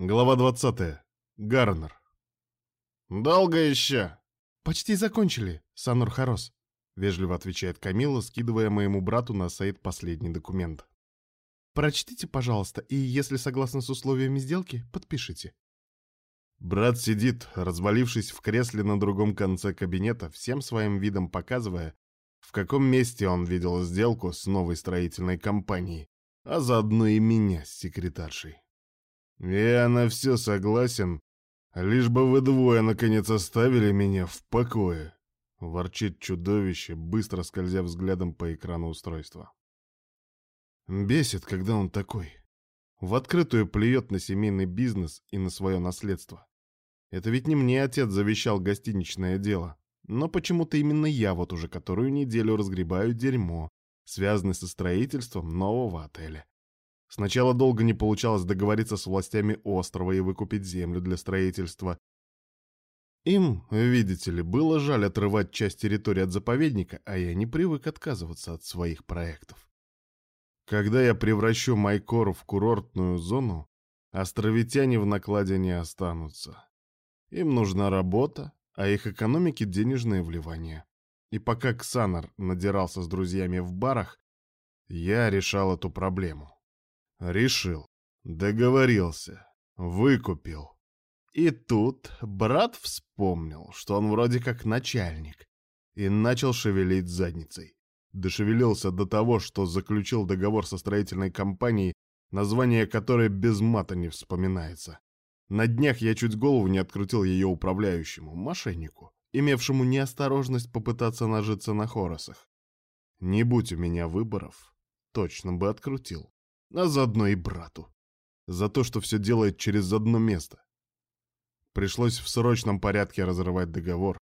Глава 20. Гарнер. «Долго еще?» «Почти закончили, Санур Харос», — вежливо отвечает Камила, скидывая моему брату на сайт последний документ. «Прочтите, пожалуйста, и если согласны с условиями сделки, подпишите». Брат сидит, развалившись в кресле на другом конце кабинета, всем своим видом показывая, в каком месте он видел сделку с новой строительной компанией, а заодно и меня с секретаршей. Я на все согласен, лишь бы вы двое наконец оставили меня в покое. Ворчит чудовище, быстро скользя взглядом по экрану устройства. Бесит, когда он такой. В открытую плюет на семейный бизнес и на свое наследство. Это ведь не мне отец завещал гостиничное дело. Но почему-то именно я вот уже которую неделю разгребаю дерьмо, связанное со строительством нового отеля. Сначала долго не получалось договориться с властями острова и выкупить землю для строительства. Им, видите ли, было жаль отрывать часть территории от заповедника, а я не привык отказываться от своих проектов. Когда я превращу Майкор в курортную зону, островитяне в накладе не останутся. Им нужна работа, а их экономике денежные вливания. И пока Ксанар надирался с друзьями в барах, я решал эту проблему. Решил. Договорился. Выкупил. И тут брат вспомнил, что он вроде как начальник, и начал шевелить задницей. Дошевелился до того, что заключил договор со строительной компанией, название которой без мата не вспоминается. На днях я чуть голову не открутил ее управляющему, мошеннику, имевшему неосторожность попытаться нажиться на Хоросах. Не будь у меня выборов, точно бы открутил а заодно и брату. За то, что все делает через одно место. Пришлось в срочном порядке разрывать договор.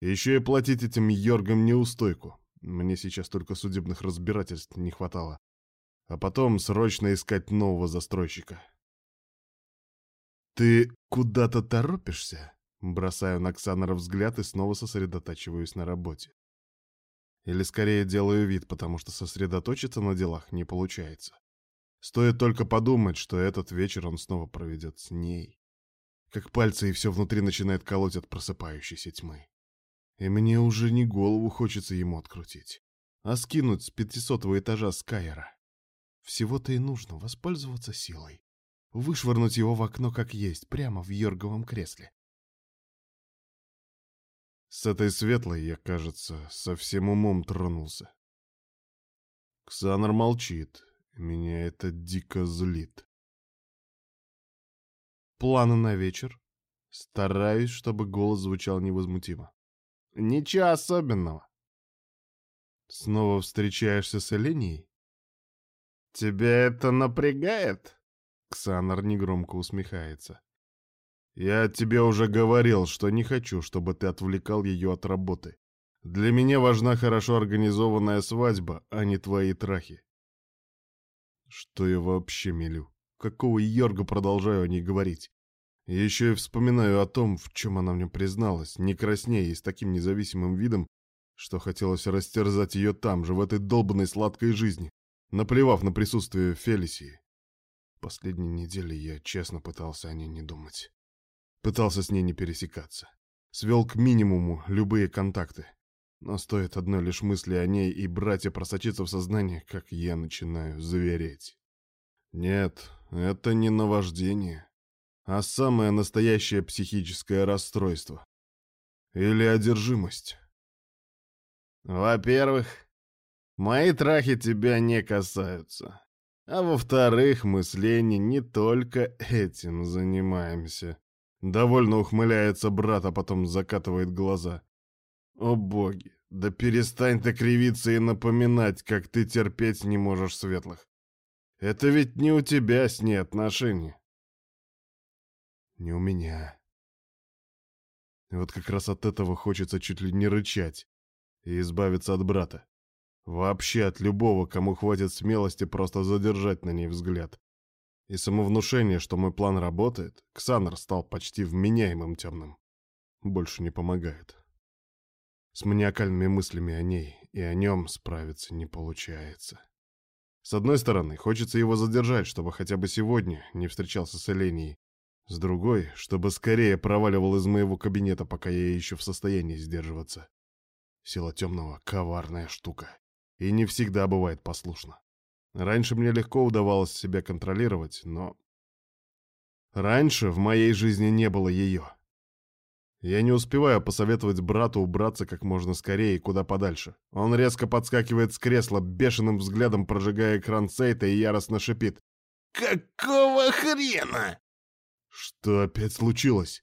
еще и платить этим Йоргам неустойку. Мне сейчас только судебных разбирательств не хватало. А потом срочно искать нового застройщика. «Ты куда-то торопишься?» Бросаю на Ксанора взгляд и снова сосредотачиваюсь на работе. Или скорее делаю вид, потому что сосредоточиться на делах не получается. Стоит только подумать, что этот вечер он снова проведет с ней. Как пальцы и все внутри начинает колоть от просыпающейся тьмы. И мне уже не голову хочется ему открутить, а скинуть с пятисотого этажа Скайера. Всего-то и нужно воспользоваться силой. Вышвырнуть его в окно как есть, прямо в Йорговом кресле. С этой светлой я, кажется, совсем умом тронулся. Ксанар молчит, меня это дико злит. Планы на вечер? Стараюсь, чтобы голос звучал невозмутимо. Ничего особенного. Снова встречаешься с Эленией? Тебя это напрягает? Ксанар негромко усмехается. Я тебе уже говорил, что не хочу, чтобы ты отвлекал ее от работы. Для меня важна хорошо организованная свадьба, а не твои трахи. Что я вообще мелю? Какого Йорга продолжаю о ней говорить? еще и вспоминаю о том, в чем она мне призналась, не краснея и с таким независимым видом, что хотелось растерзать ее там же, в этой долбанной сладкой жизни, наплевав на присутствие Фелисии. Последние недели я честно пытался о ней не думать. Пытался с ней не пересекаться. Свел к минимуму любые контакты. Но стоит одной лишь мысли о ней и братья просочиться в сознание, как я начинаю завереть. Нет, это не наваждение, а самое настоящее психическое расстройство. Или одержимость. Во-первых, мои трахи тебя не касаются. А во-вторых, мы с Леней не только этим занимаемся. Довольно ухмыляется брат, а потом закатывает глаза. О боги, да перестань ты кривиться и напоминать, как ты терпеть не можешь светлых. Это ведь не у тебя с ней отношения. Не у меня. И вот как раз от этого хочется чуть ли не рычать и избавиться от брата. Вообще от любого, кому хватит смелости просто задержать на ней взгляд. И самовнушение, что мой план работает, Ксанар стал почти вменяемым темным. Больше не помогает. С маниакальными мыслями о ней и о нем справиться не получается. С одной стороны, хочется его задержать, чтобы хотя бы сегодня не встречался с Эленией, С другой, чтобы скорее проваливал из моего кабинета, пока я еще в состоянии сдерживаться. Сила темного — коварная штука. И не всегда бывает послушна. Раньше мне легко удавалось себя контролировать, но... Раньше в моей жизни не было ее. Я не успеваю посоветовать брату убраться как можно скорее и куда подальше. Он резко подскакивает с кресла, бешеным взглядом прожигая экран сейта и яростно шипит. «Какого хрена?» Что опять случилось?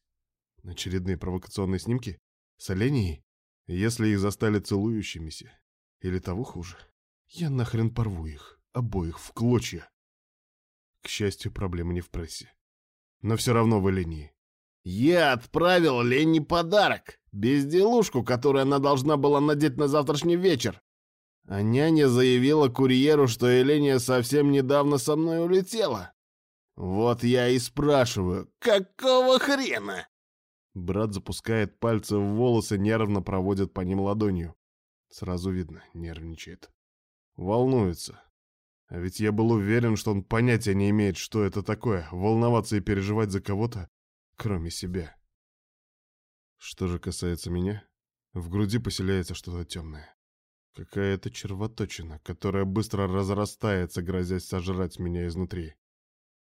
Очередные провокационные снимки? С оленей? Если их застали целующимися? Или того хуже? Я нахрен порву их, обоих, в клочья. К счастью, проблема не в прессе. Но все равно в линии. Я отправил Лене подарок. Безделушку, которую она должна была надеть на завтрашний вечер. А няня заявила курьеру, что Еленя совсем недавно со мной улетела. Вот я и спрашиваю, какого хрена? Брат запускает пальцы в волосы, нервно проводит по ним ладонью. Сразу видно, нервничает. Волнуется. А ведь я был уверен, что он понятия не имеет, что это такое, волноваться и переживать за кого-то, кроме себя. Что же касается меня, в груди поселяется что-то темное. Какая-то червоточина, которая быстро разрастается, грозясь сожрать меня изнутри.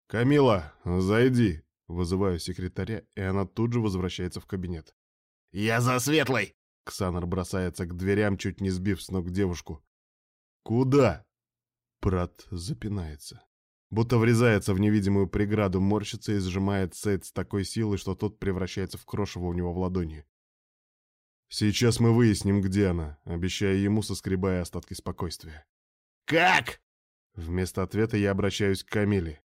«Камила, зайди!» Вызываю секретаря, и она тут же возвращается в кабинет. «Я за светлой!» Ксанар бросается к дверям, чуть не сбив с ног девушку. «Куда?» Брат запинается будто врезается в невидимую преграду, морщится и сжимает Сейд с такой силой, что тот превращается в крошево у него в ладони. «Сейчас мы выясним, где она», обещая ему, соскребая остатки спокойствия. «Как?» Вместо ответа я обращаюсь к Камиле.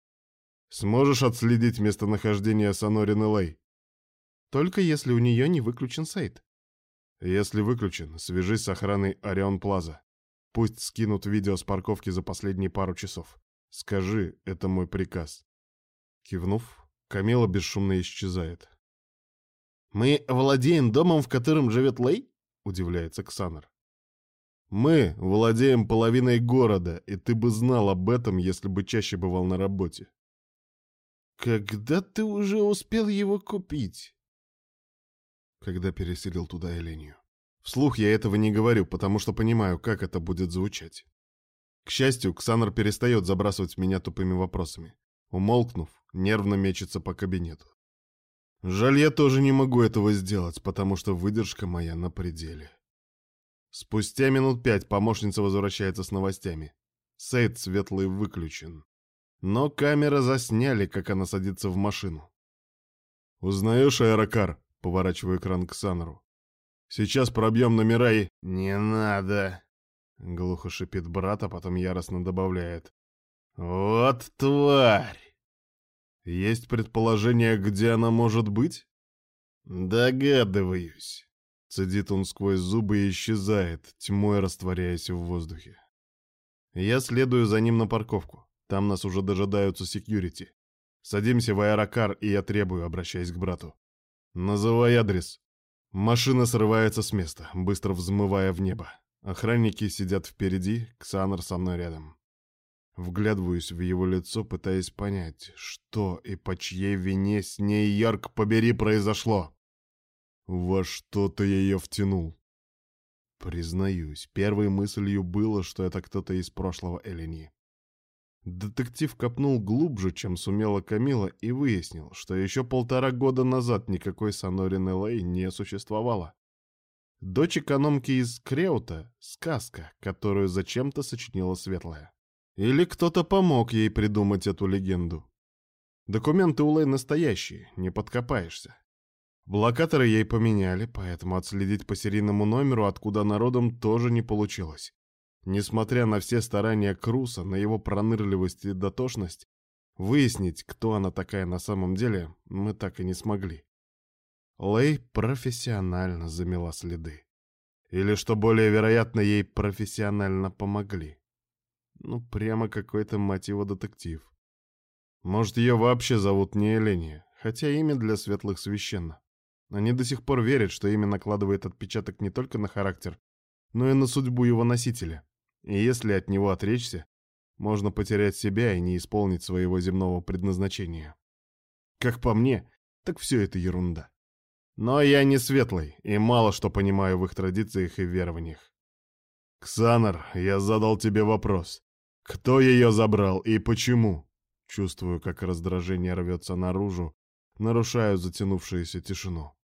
«Сможешь отследить местонахождение Сонорин Лей?» «Только если у нее не выключен сайт». «Если выключен, свяжись с охраной Орион Плаза. Пусть скинут видео с парковки за последние пару часов. Скажи, это мой приказ. Кивнув, Камила бесшумно исчезает. «Мы владеем домом, в котором живет Лей?» — удивляется Ксанар. «Мы владеем половиной города, и ты бы знал об этом, если бы чаще бывал на работе». «Когда ты уже успел его купить?» Когда переселил туда Элению. Вслух я этого не говорю, потому что понимаю, как это будет звучать. К счастью, Ксанар перестает забрасывать меня тупыми вопросами. Умолкнув, нервно мечется по кабинету. Жаль, я тоже не могу этого сделать, потому что выдержка моя на пределе. Спустя минут пять помощница возвращается с новостями. Сейд светлый выключен. Но камеры засняли, как она садится в машину. «Узнаешь аэрокар?» — поворачиваю экран к Санору. «Сейчас пробьем номера и...» «Не надо!» Глухо шипит брат, а потом яростно добавляет. «Вот тварь!» «Есть предположение, где она может быть?» «Догадываюсь». Цедит он сквозь зубы и исчезает, тьмой растворяясь в воздухе. Я следую за ним на парковку. Там нас уже дожидаются секьюрити. Садимся в аэрокар, и я требую, обращаясь к брату. «Называй адрес». Машина срывается с места, быстро взмывая в небо. Охранники сидят впереди, Ксанар со мной рядом. Вглядываюсь в его лицо, пытаясь понять, что и по чьей вине с ней, Ярк, побери, произошло. Во что-то я ее втянул. Признаюсь, первой мыслью было, что это кто-то из прошлого Элени. Детектив копнул глубже, чем сумела Камила, и выяснил, что еще полтора года назад никакой Сонорин Элэй не существовало. Дочь экономки из Креута — сказка, которую зачем-то сочинила Светлая. Или кто-то помог ей придумать эту легенду. Документы у Лэй настоящие, не подкопаешься. Блокаторы ей поменяли, поэтому отследить по серийному номеру, откуда народом, тоже не получилось. Несмотря на все старания Круса, на его пронырливость и дотошность, выяснить, кто она такая на самом деле, мы так и не смогли. Лэй профессионально замела следы. Или, что более вероятно, ей профессионально помогли. Ну, прямо какой-то, его, детектив. Может, ее вообще зовут не Эления, хотя имя для светлых священно. Они до сих пор верят, что имя накладывает отпечаток не только на характер, но и на судьбу его носителя. И если от него отречься, можно потерять себя и не исполнить своего земного предназначения. Как по мне, так все это ерунда. Но я не светлый и мало что понимаю в их традициях и верованиях. «Ксанар, я задал тебе вопрос. Кто ее забрал и почему?» Чувствую, как раздражение рвется наружу, нарушаю затянувшуюся тишину.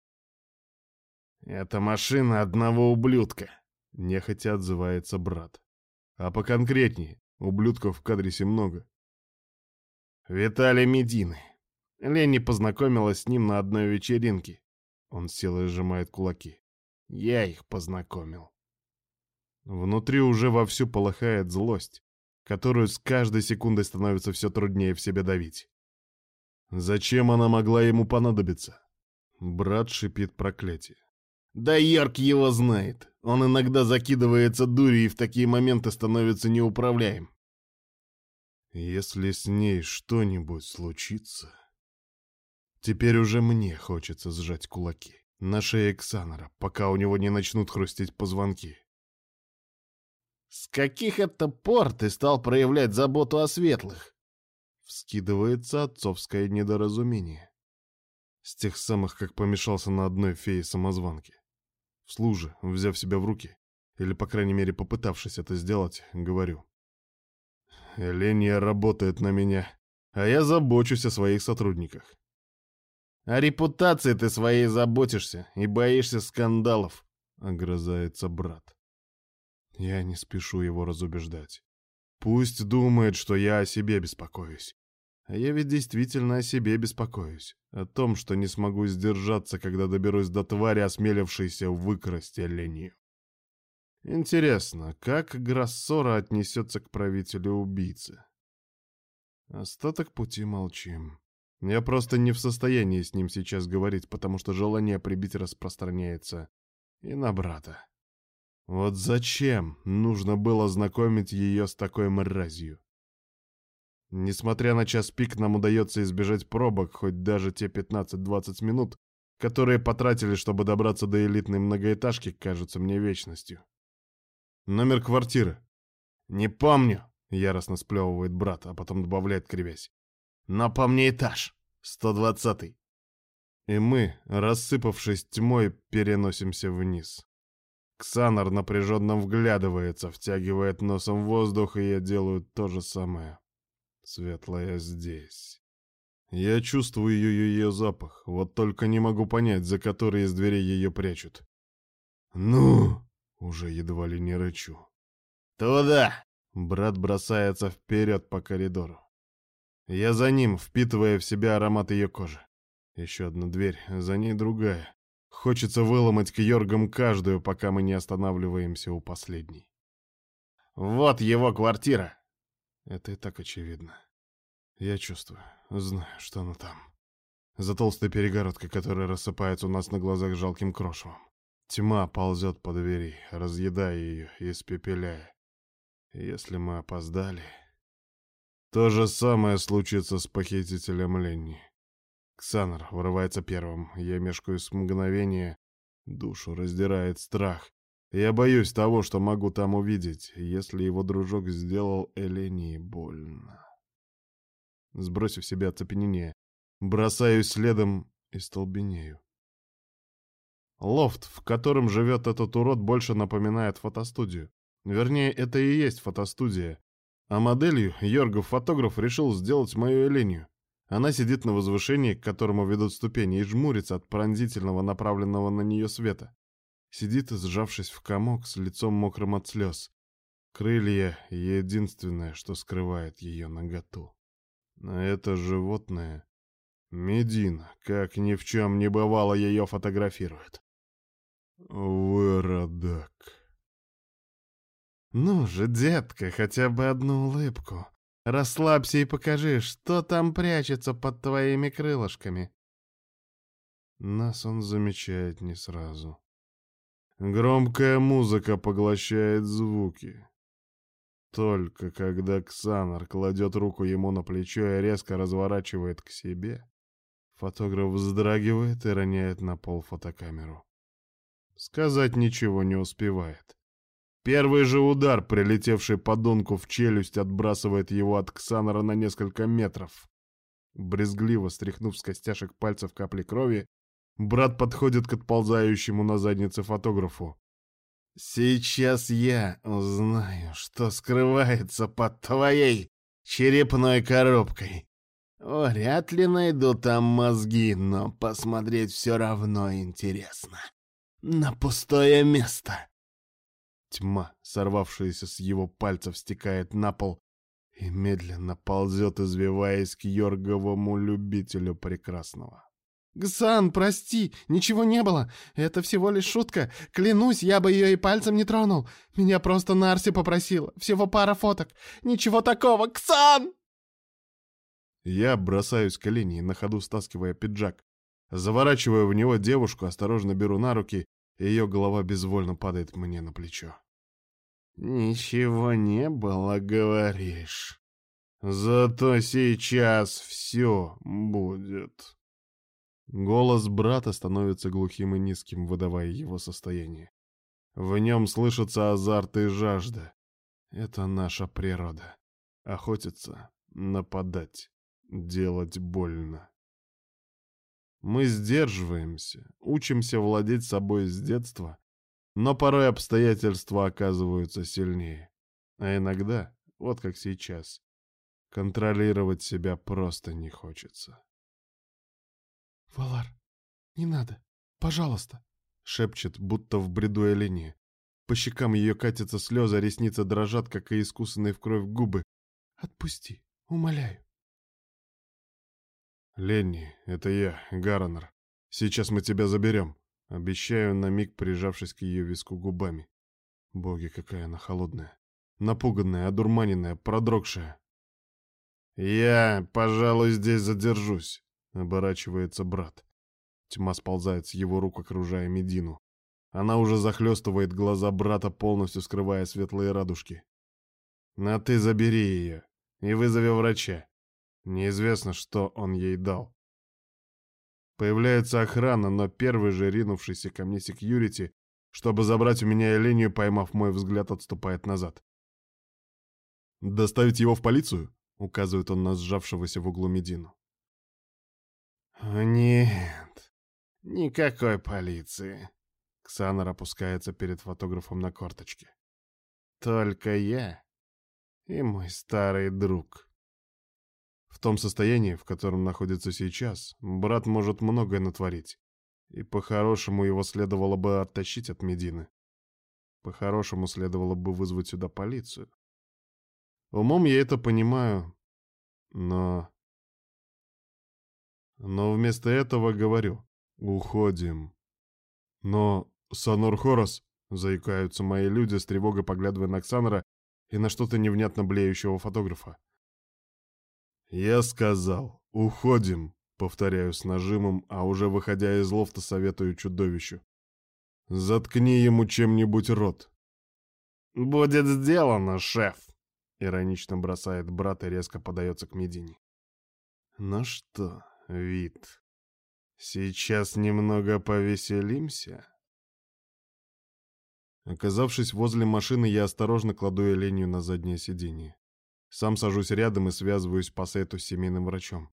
«Это машина одного ублюдка», — нехотя отзывается брат. «А поконкретнее, ублюдков в кадрисе много». «Виталий Медины. Ленни познакомилась с ним на одной вечеринке. Он и сжимает кулаки. Я их познакомил. Внутри уже вовсю полыхает злость, которую с каждой секундой становится все труднее в себе давить. Зачем она могла ему понадобиться? Брат шипит проклятие. Да Ярк его знает. Он иногда закидывается дурью и в такие моменты становится неуправляем. Если с ней что-нибудь случится... Теперь уже мне хочется сжать кулаки на шее Ксанора, пока у него не начнут хрустеть позвонки. «С каких это пор ты стал проявлять заботу о светлых?» Вскидывается отцовское недоразумение. С тех самых, как помешался на одной фее-самозванке. В служе, взяв себя в руки, или, по крайней мере, попытавшись это сделать, говорю. Эления работает на меня, а я забочусь о своих сотрудниках. О репутации ты своей заботишься и боишься скандалов, — огрызается брат. Я не спешу его разубеждать. Пусть думает, что я о себе беспокоюсь. А я ведь действительно о себе беспокоюсь. О том, что не смогу сдержаться, когда доберусь до твари, осмелившейся выкрасть оленью. Интересно, как Гроссора отнесется к правителю-убийцы? Остаток пути молчим. Я просто не в состоянии с ним сейчас говорить, потому что желание прибить распространяется и на брата. Вот зачем нужно было знакомить ее с такой мразью? Несмотря на час пик, нам удается избежать пробок, хоть даже те 15-20 минут, которые потратили, чтобы добраться до элитной многоэтажки, кажутся мне вечностью. Номер квартиры. «Не помню», — яростно сплевывает брат, а потом добавляет, кривясь. Но по мне этаж. 120-й. И мы, рассыпавшись тьмой, переносимся вниз. Ксанар напряженно вглядывается, втягивает носом воздух, и я делаю то же самое. Светлая здесь. Я чувствую ее, ее запах, вот только не могу понять, за который из дверей ее прячут. «Ну!» — уже едва ли не рычу. «Туда!» — брат бросается вперед по коридору. Я за ним, впитывая в себя аромат ее кожи. Еще одна дверь, за ней другая. Хочется выломать к Йоргам каждую, пока мы не останавливаемся у последней. «Вот его квартира!» Это и так очевидно. Я чувствую, знаю, что она там. За толстой перегородкой, которая рассыпается у нас на глазах жалким крошевом. Тьма ползет по двери, разъедая ее, испепеляя. Если мы опоздали... То же самое случится с похитителем Ленни. Ксанар вырывается первым. Я мешкаю с мгновения. Душу раздирает страх. Я боюсь того, что могу там увидеть, если его дружок сделал Элении больно. Сбросив себе оцепенение, бросаюсь следом и столбенею. Лофт, в котором живет этот урод, больше напоминает фотостудию. Вернее, это и есть фотостудия. А моделью Йоргов-фотограф решил сделать мою Элению. Она сидит на возвышении, к которому ведут ступени, и жмурится от пронзительного направленного на нее света. Сидит, сжавшись в комок, с лицом мокрым от слез. Крылья — единственное, что скрывает ее наготу. А это животное... Медина, как ни в чем не бывало, ее фотографирует. Выродок. «Ну же, детка, хотя бы одну улыбку. Расслабься и покажи, что там прячется под твоими крылышками». Нас он замечает не сразу. Громкая музыка поглощает звуки. Только когда Ксанар кладет руку ему на плечо и резко разворачивает к себе, фотограф вздрагивает и роняет на пол фотокамеру. Сказать ничего не успевает. Первый же удар, прилетевший подонку в челюсть, отбрасывает его от Ксанора на несколько метров. Брезгливо стряхнув с костяшек пальцев капли крови, брат подходит к отползающему на заднице фотографу. «Сейчас я узнаю, что скрывается под твоей черепной коробкой. Вряд ли найду там мозги, но посмотреть все равно интересно. На пустое место». Тьма, сорвавшаяся с его пальцев, стекает на пол и медленно ползет, извиваясь к Йорговому любителю прекрасного. «Гсан, прости, ничего не было. Это всего лишь шутка. Клянусь, я бы ее и пальцем не тронул. Меня просто Нарси попросила. Всего пара фоток. Ничего такого. Гсан!» Я бросаюсь к колени, на ходу стаскивая пиджак. Заворачиваю в него девушку, осторожно беру на руки, ее голова безвольно падает мне на плечо. «Ничего не было, говоришь. Зато сейчас все будет». Голос брата становится глухим и низким, выдавая его состояние. В нем слышится азарт и жажда. Это наша природа. Охотиться, нападать, делать больно. Мы сдерживаемся, учимся владеть собой с детства, но порой обстоятельства оказываются сильнее. А иногда, вот как сейчас, контролировать себя просто не хочется. «Валар, не надо, пожалуйста», — шепчет, будто в бреду Элине. По щекам ее катятся слезы, а ресницы дрожат, как и искусанные в кровь губы. «Отпусти, умоляю». «Ленни, это я, Гаронер. Сейчас мы тебя заберем», — обещаю, на миг прижавшись к ее виску губами. Боги, какая она холодная. Напуганная, одурманенная, продрогшая. «Я, пожалуй, здесь задержусь», Оборачивается брат. Тьма сползает с его рук, окружая Медину. Она уже захлестывает глаза брата, полностью скрывая светлые радужки. «А ты забери ее и вызови врача. Неизвестно, что он ей дал». Появляется охрана, но первый же ринувшийся ко мне секьюрити, чтобы забрать у меня линию, поймав мой взгляд, отступает назад. «Доставить его в полицию?» — указывает он на сжавшегося в углу Медину. «Нет, никакой полиции». Ксанар опускается перед фотографом на корточке. «Только я и мой старый друг». Том состоянии, в котором находится сейчас, брат может многое натворить. И по-хорошему его следовало бы оттащить от Медины. По-хорошему следовало бы вызвать сюда полицию. Умом я это понимаю, но но вместо этого говорю «Уходим». Но, Санур Хорос, заикаются мои люди, с тревогой поглядывая на Ксанора и на что-то невнятно блеющего фотографа. «Я сказал, уходим», — повторяю с нажимом, а уже выходя из лофта советую чудовищу. «Заткни ему чем-нибудь рот». «Будет сделано, шеф», — иронично бросает брат и резко подается к Медине. «Ну что, вид. Сейчас немного повеселимся. Оказавшись возле машины, я осторожно кладу Элению на заднее сиденье. Сам сажусь рядом и связываюсь по сету с семейным врачом.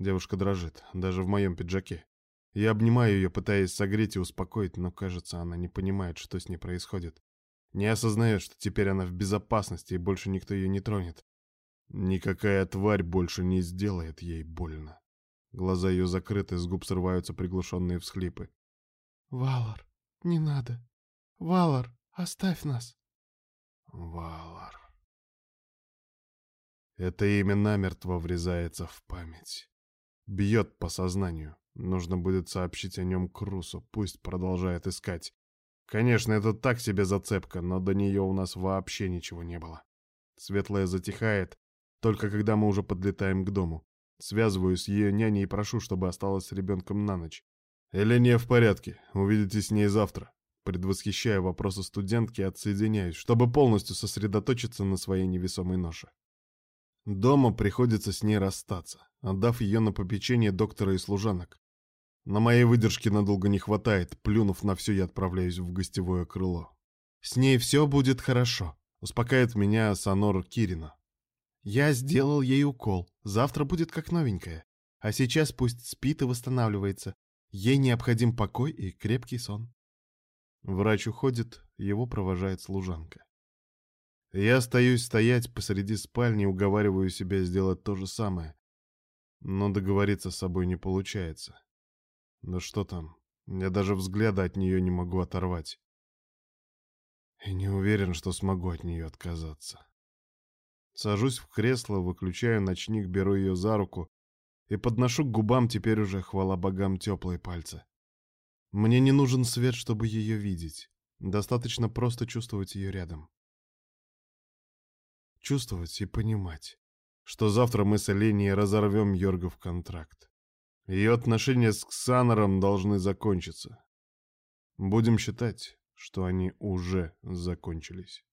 Девушка дрожит, даже в моем пиджаке. Я обнимаю ее, пытаясь согреть и успокоить, но, кажется, она не понимает, что с ней происходит. Не осознает, что теперь она в безопасности и больше никто ее не тронет. Никакая тварь больше не сделает ей больно. Глаза ее закрыты, с губ срываются приглушенные всхлипы. «Валар, не надо. Валар, оставь нас». Валар. Это имя намертво врезается в память. Бьет по сознанию. Нужно будет сообщить о нем Крусу, пусть продолжает искать. Конечно, это так себе зацепка, но до нее у нас вообще ничего не было. Светлая затихает, только когда мы уже подлетаем к дому. Связываюсь с ее няней и прошу, чтобы осталась с ребенком на ночь. Элене в порядке, увидитесь с ней завтра. Предвосхищая вопросы студентки, отсоединяюсь, чтобы полностью сосредоточиться на своей невесомой ноше. Дома приходится с ней расстаться, отдав ее на попечение доктора и служанок. На моей выдержке надолго не хватает, плюнув на все, я отправляюсь в гостевое крыло. «С ней все будет хорошо», — успокаивает меня Санор Кирина. Я сделал ей укол. Завтра будет как новенькая. А сейчас пусть спит и восстанавливается. Ей необходим покой и крепкий сон. Врач уходит, его провожает служанка. Я остаюсь стоять посреди спальни и уговариваю себя сделать то же самое. Но договориться с собой не получается. Да что там, я даже взгляда от нее не могу оторвать. И не уверен, что смогу от нее отказаться. Сажусь в кресло, выключаю ночник, беру ее за руку и подношу к губам теперь уже, хвала богам, теплые пальцы. Мне не нужен свет, чтобы ее видеть. Достаточно просто чувствовать ее рядом. Чувствовать и понимать, что завтра мы с Эленией разорвем Йоргов контракт. Ее отношения с Ксанором должны закончиться. Будем считать, что они уже закончились.